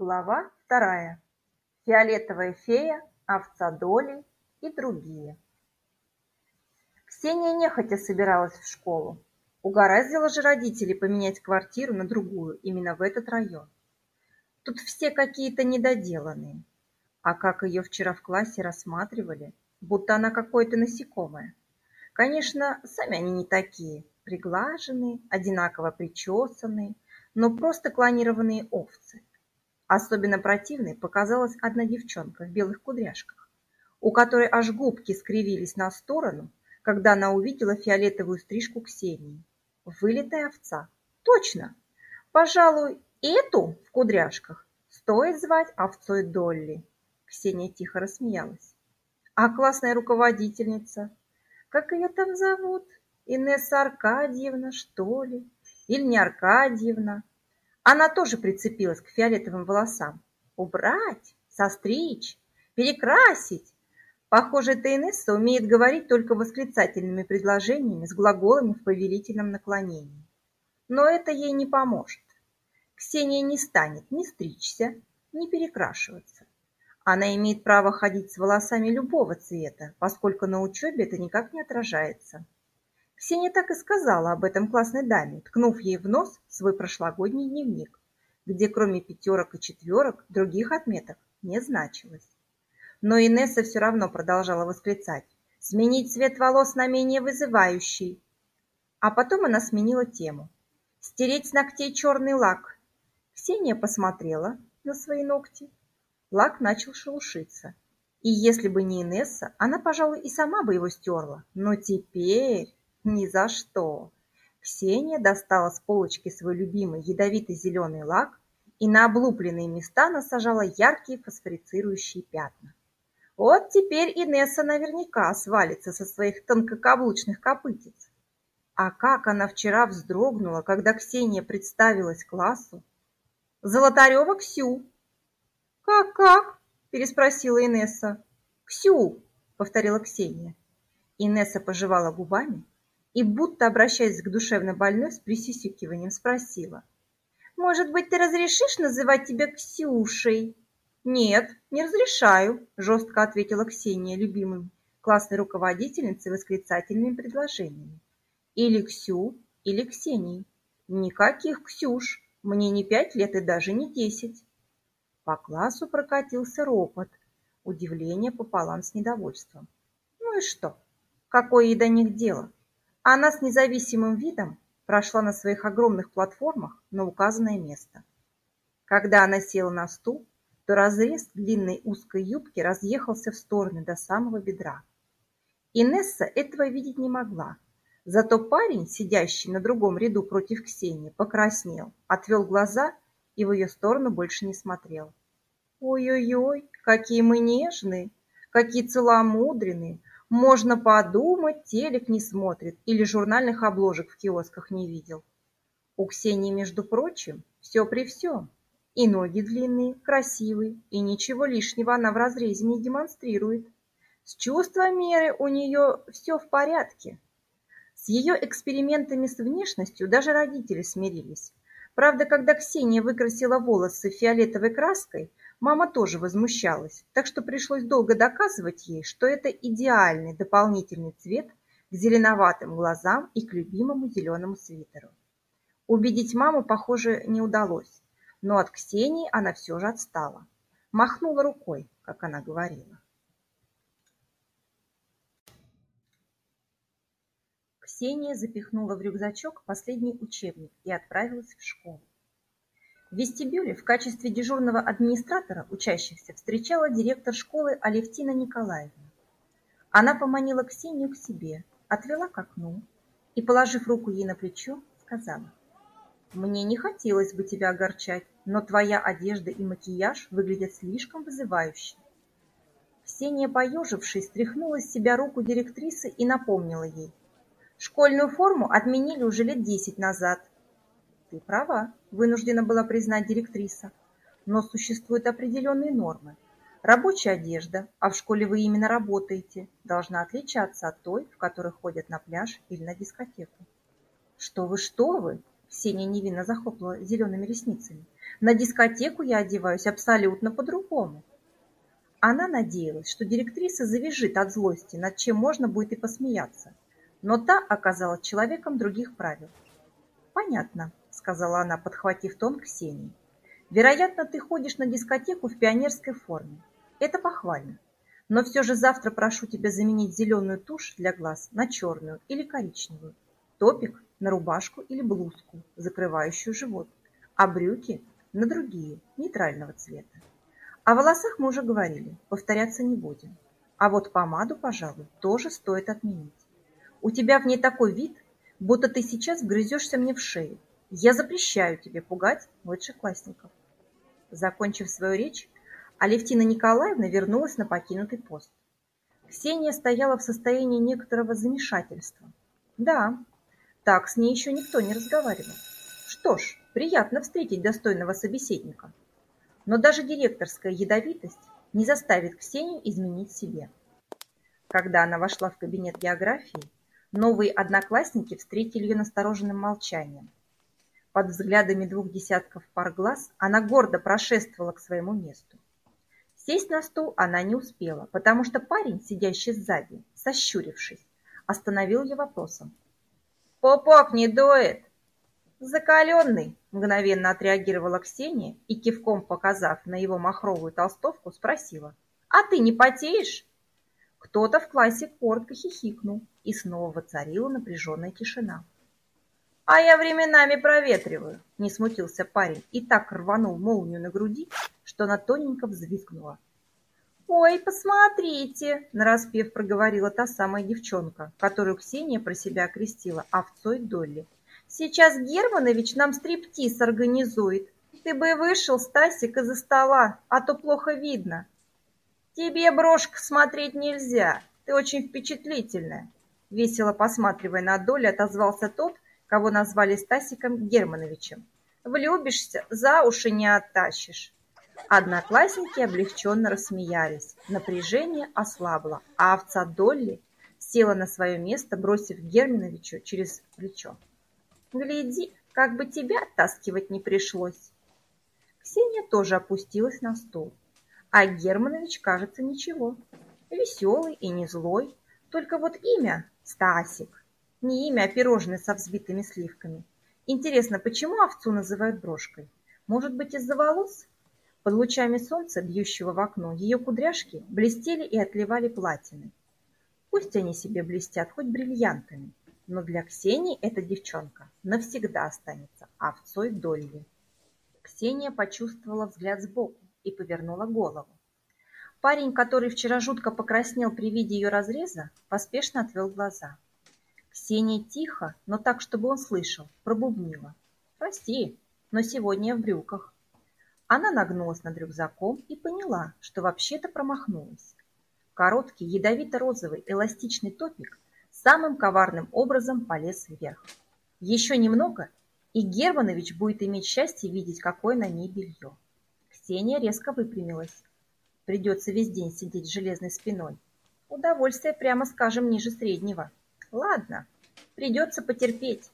Глава вторая. Фиолетовая фея, овца Доли и другие. Ксения нехотя собиралась в школу. Угораздило же родителей поменять квартиру на другую, именно в этот район. Тут все какие-то недоделанные. А как ее вчера в классе рассматривали, будто она какое-то насекомое. Конечно, сами они не такие, приглаженные, одинаково причесанные, но просто клонированные овцы. Особенно противной показалась одна девчонка в белых кудряшках, у которой аж губки скривились на сторону, когда она увидела фиолетовую стрижку Ксении. Вылитая овца. Точно! Пожалуй, эту в кудряшках стоит звать овцой Долли. Ксения тихо рассмеялась. А классная руководительница? Как ее там зовут? Инесса Аркадьевна, что ли? Или не Аркадьевна? Она тоже прицепилась к фиолетовым волосам. Убрать, состричь, перекрасить. Похоже, эта умеет говорить только восклицательными предложениями с глаголами в повелительном наклонении. Но это ей не поможет. Ксения не станет ни стричься, ни перекрашиваться. Она имеет право ходить с волосами любого цвета, поскольку на учебе это никак не отражается. Ксения так и сказала об этом классной даме, ткнув ей в нос свой прошлогодний дневник, где кроме пятерок и четверок других отметок не значилось. Но Инесса все равно продолжала восклицать. «Сменить цвет волос на менее вызывающий!» А потом она сменила тему. «Стереть с ногтей черный лак!» Ксения посмотрела на свои ногти. Лак начал шелушиться. И если бы не Инесса, она, пожалуй, и сама бы его стерла. Но теперь... Ни за что. Ксения достала с полочки свой любимый ядовитый зеленый лак и на облупленные места насажала яркие фосфорицирующие пятна. Вот теперь Инесса наверняка свалится со своих тонкокаблучных копытец. А как она вчера вздрогнула, когда Ксения представилась классу. «Золотарева Ксю!» «Как-как?» – переспросила Инесса. «Ксю!» – повторила Ксения. Инесса пожевала губами и, будто обращаясь к душевно больной, с присисикиванием спросила. «Может быть, ты разрешишь называть тебя Ксюшей?» «Нет, не разрешаю», – жестко ответила Ксения, любимым классной руководительницей восклицательными предложениями. «Или Ксю, или Ксении. Никаких Ксюш. Мне не пять лет и даже не десять». По классу прокатился ропот, удивление пополам с недовольством. «Ну и что? Какое ей до них дело?» Она с независимым видом прошла на своих огромных платформах на указанное место. Когда она села на стул, то разрез длинной узкой юбки разъехался в стороны до самого бедра. Инесса этого видеть не могла. Зато парень, сидящий на другом ряду против Ксении, покраснел, отвел глаза и в ее сторону больше не смотрел. «Ой-ой-ой, какие мы нежные, какие целомудренные, можно подумать, телек не смотрит или журнальных обложек в киосках не видел. У Ксении, между прочим, все при всем. И ноги длинные, красивые, и ничего лишнего она в разрезе не демонстрирует. С чувством меры у нее все в порядке. С ее экспериментами с внешностью даже родители смирились. Правда, когда Ксения выкрасила волосы фиолетовой краской, Мама тоже возмущалась, так что пришлось долго доказывать ей, что это идеальный дополнительный цвет к зеленоватым глазам и к любимому зеленому свитеру. Убедить маму, похоже, не удалось, но от Ксении она все же отстала. Махнула рукой, как она говорила. Ксения запихнула в рюкзачок последний учебник и отправилась в школу. В вестибюле в качестве дежурного администратора учащихся встречала директор школы Алевтина Николаевна. Она поманила Ксению к себе, отвела к окну и, положив руку ей на плечо, сказала. «Мне не хотелось бы тебя огорчать, но твоя одежда и макияж выглядят слишком вызывающе». Ксения, поежившись, стряхнула с себя руку директрисы и напомнила ей. «Школьную форму отменили уже лет десять назад, ты права, вынуждена была признать директриса. Но существуют определенные нормы. Рабочая одежда, а в школе вы именно работаете, должна отличаться от той, в которой ходят на пляж или на дискотеку. Что вы, что вы? Ксения невинно захлопала зелеными ресницами. На дискотеку я одеваюсь абсолютно по-другому. Она надеялась, что директриса завяжет от злости, над чем можно будет и посмеяться. Но та оказалась человеком других правил. «Понятно», — сказала она, подхватив тон Ксении. «Вероятно, ты ходишь на дискотеку в пионерской форме. Это похвально. Но все же завтра прошу тебя заменить зеленую тушь для глаз на черную или коричневую, топик на рубашку или блузку, закрывающую живот, а брюки на другие, нейтрального цвета. О волосах мы уже говорили, повторяться не будем. А вот помаду, пожалуй, тоже стоит отменить. У тебя в ней такой вид, будто ты сейчас вгрызешься мне в шею. Я запрещаю тебе пугать младшеклассников. Закончив свою речь, Алевтина Николаевна вернулась на покинутый пост. Ксения стояла в состоянии некоторого замешательства. Да, так с ней еще никто не разговаривал. Что ж, приятно встретить достойного собеседника. Но даже директорская ядовитость не заставит Ксению изменить себе. Когда она вошла в кабинет географии, новые одноклассники встретили ее настороженным молчанием. Под взглядами двух десятков пар глаз она гордо прошествовала к своему месту. Сесть на стул она не успела, потому что парень, сидящий сзади, сощурившись, остановил ее вопросом. «Пупок не дует!» «Закаленный!» – мгновенно отреагировала Ксения и, кивком показав на его махровую толстовку, спросила. «А ты не потеешь?» Кто-то в классе коротко хихикнул, и снова воцарила напряженная тишина. «А я временами проветриваю», – не смутился парень и так рванул молнию на груди, что она тоненько взвизгнула. «Ой, посмотрите!» – нараспев проговорила та самая девчонка, которую Ксения про себя окрестила овцой Долли. «Сейчас Германович нам стриптиз организует. Ты бы вышел, Стасик, из-за стола, а то плохо видно». «Тебе, брошка, смотреть нельзя, ты очень впечатлительная», – весело посматривая на Долли, отозвался тот, кого назвали Стасиком Германовичем. «Влюбишься, за уши не оттащишь». Одноклассники облегченно рассмеялись. Напряжение ослабло, а овца Долли села на свое место, бросив Германовичу через плечо. «Гляди, как бы тебя оттаскивать не пришлось!» Ксения тоже опустилась на стол. А Германович, кажется, ничего. Веселый и не злой. Только вот имя – Стасик. Не имя, а пирожное со взбитыми сливками. Интересно, почему овцу называют брошкой? Может быть, из-за волос? Под лучами солнца, бьющего в окно, ее кудряшки блестели и отливали платиной. Пусть они себе блестят хоть бриллиантами, но для Ксении эта девчонка навсегда останется овцой Долли. Ксения почувствовала взгляд сбоку и повернула голову. Парень, который вчера жутко покраснел при виде ее разреза, поспешно отвел глаза. Ксения тихо, но так, чтобы он слышал, пробубнила. «Прости, но сегодня я в брюках». Она нагнулась над рюкзаком и поняла, что вообще-то промахнулась. Короткий, ядовито-розовый эластичный топик самым коварным образом полез вверх. Еще немного, и Германович будет иметь счастье видеть, какое на ней белье. Ксения резко выпрямилась. Придется весь день сидеть с железной спиной. Удовольствие, прямо скажем, ниже среднего. Ладно, придется потерпеть.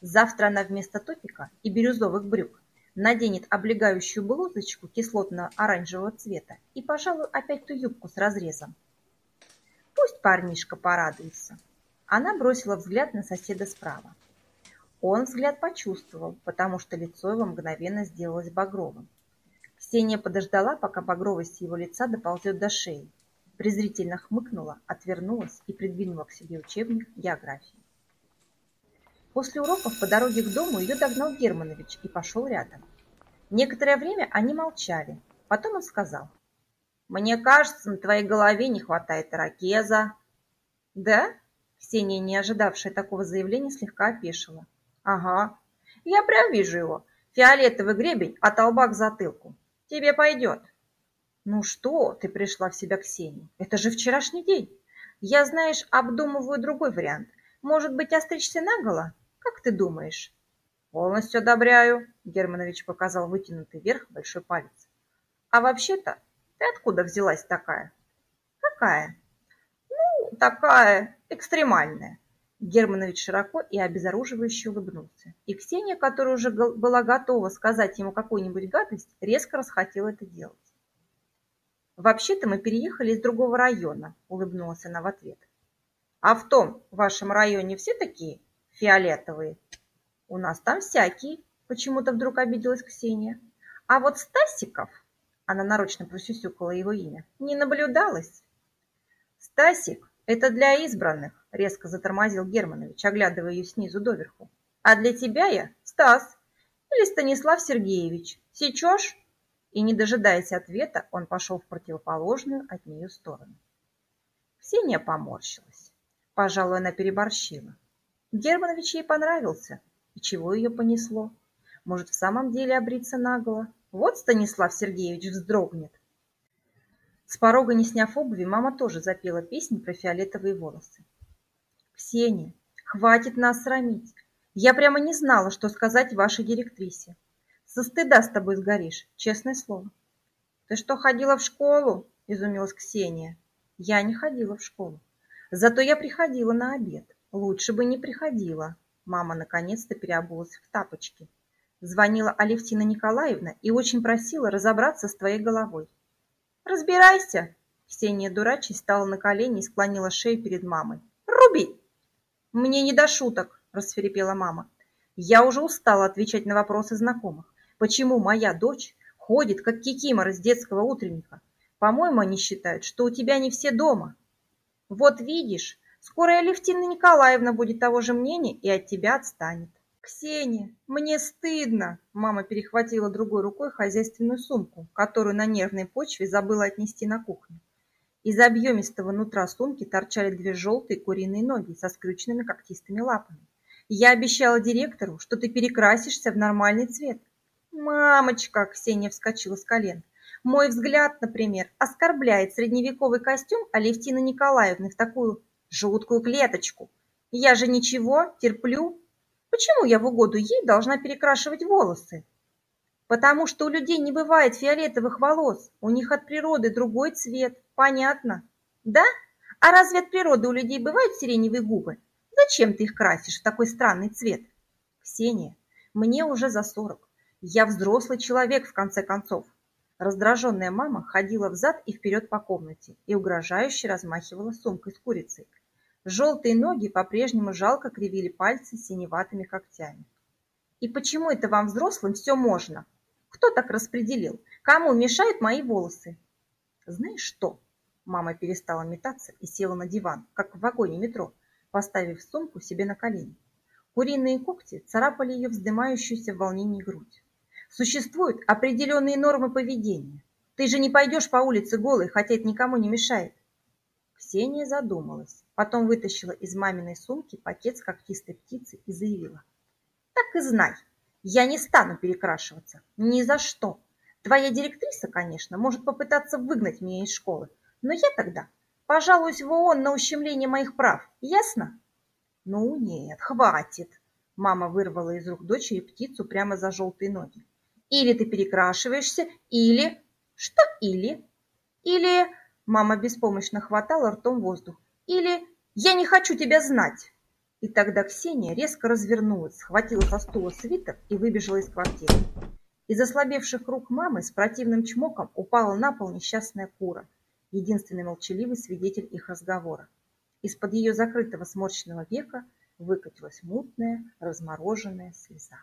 Завтра она вместо топика и бирюзовых брюк наденет облегающую блузочку кислотно-оранжевого цвета и, пожалуй, опять ту юбку с разрезом. Пусть парнишка порадуется. Она бросила взгляд на соседа справа. Он взгляд почувствовал, потому что лицо его мгновенно сделалось багровым. Ксения подождала, пока багровость его лица доползет до шеи, презрительно хмыкнула, отвернулась и придвинула к себе учебник географии. После уроков по дороге к дому ее догнал Германович и пошел рядом. Некоторое время они молчали. Потом он сказал. «Мне кажется, на твоей голове не хватает ирокеза». «Да?» Ксения, не ожидавшая такого заявления, слегка опешила. «Ага, я прям вижу его. Фиолетовый гребень от лба к затылку. Тебе пойдет». «Ну что ты пришла в себя, Ксения? Это же вчерашний день. Я, знаешь, обдумываю другой вариант. Может быть, остричься наголо? Как ты думаешь? Полностью одобряю, Германович показал вытянутый вверх большой палец. А вообще-то, ты откуда взялась такая? Какая? Ну, такая экстремальная. Германович широко и обезоруживающе улыбнулся. И Ксения, которая уже была готова сказать ему какую-нибудь гадость, резко расхотела это делать. «Вообще-то мы переехали из другого района», — улыбнулась она в ответ. «А в том вашем районе все такие фиолетовые?» «У нас там всякие», — почему-то вдруг обиделась Ксения. «А вот Стасиков...» — она нарочно просюсюкала его имя. «Не наблюдалось». «Стасик — это для избранных», — резко затормозил Германович, оглядывая ее снизу доверху. «А для тебя я Стас или Станислав Сергеевич. Сечешь?» И, не дожидаясь ответа, он пошел в противоположную от нее сторону. Ксения поморщилась. Пожалуй, она переборщила. Германович ей понравился. И чего ее понесло? Может, в самом деле обриться наголо? Вот Станислав Сергеевич вздрогнет. С порога, не сняв обуви, мама тоже запела песню про фиолетовые волосы. «Ксения, хватит нас срамить. Я прямо не знала, что сказать вашей директрисе. Со стыда с тобой сгоришь, честное слово. Ты что, ходила в школу? Изумилась Ксения. Я не ходила в школу. Зато я приходила на обед. Лучше бы не приходила. Мама наконец-то переобулась в тапочки. Звонила Алевтина Николаевна и очень просила разобраться с твоей головой. «Разбирайся!» Ксения дурачись стала на колени и склонила шею перед мамой. «Руби!» «Мне не до шуток!» – расферепела мама. «Я уже устала отвечать на вопросы знакомых почему моя дочь ходит, как кикимор из детского утренника. По-моему, они считают, что у тебя не все дома. Вот видишь, скоро Алевтина Николаевна будет того же мнения и от тебя отстанет. «Ксения, мне стыдно!» Мама перехватила другой рукой хозяйственную сумку, которую на нервной почве забыла отнести на кухню. Из объемистого нутра сумки торчали две желтые куриные ноги со скрюченными когтистыми лапами. «Я обещала директору, что ты перекрасишься в нормальный цвет. «Мамочка!» – Ксения вскочила с колен. «Мой взгляд, например, оскорбляет средневековый костюм Алевтины Николаевны в такую жуткую клеточку. Я же ничего, терплю. Почему я в угоду ей должна перекрашивать волосы? Потому что у людей не бывает фиолетовых волос, у них от природы другой цвет, понятно? Да? А разве от природы у людей бывают сиреневые губы? Зачем ты их красишь в такой странный цвет? Ксения, мне уже за сорок. Я взрослый человек, в конце концов. Раздраженная мама ходила взад и вперед по комнате и угрожающе размахивала сумкой с курицей. Желтые ноги по-прежнему жалко кривили пальцы синеватыми когтями. «И почему это вам, взрослым, все можно? Кто так распределил? Кому мешают мои волосы?» «Знаешь что?» Мама перестала метаться и села на диван, как в вагоне метро, поставив сумку себе на колени. Куриные когти царапали ее вздымающуюся в волнении грудь. Существуют определенные нормы поведения. Ты же не пойдешь по улице голой, хотя это никому не мешает. Ксения задумалась, потом вытащила из маминой сумки пакет с когтистой птицей и заявила. Так и знай, я не стану перекрашиваться. Ни за что. Твоя директриса, конечно, может попытаться выгнать меня из школы, но я тогда пожалуюсь в ООН на ущемление моих прав. Ясно? Ну нет, хватит. Мама вырвала из рук дочери птицу прямо за желтые ноги. Или ты перекрашиваешься, или... Что или? Или... Мама беспомощно хватала ртом воздух. Или «Я не хочу тебя знать!» И тогда Ксения резко развернулась, схватила со стула свитер и выбежала из квартиры. Из ослабевших рук мамы с противным чмоком упала на пол несчастная кура, единственный молчаливый свидетель их разговора. Из-под ее закрытого сморщенного века выкатилась мутная, размороженная слеза.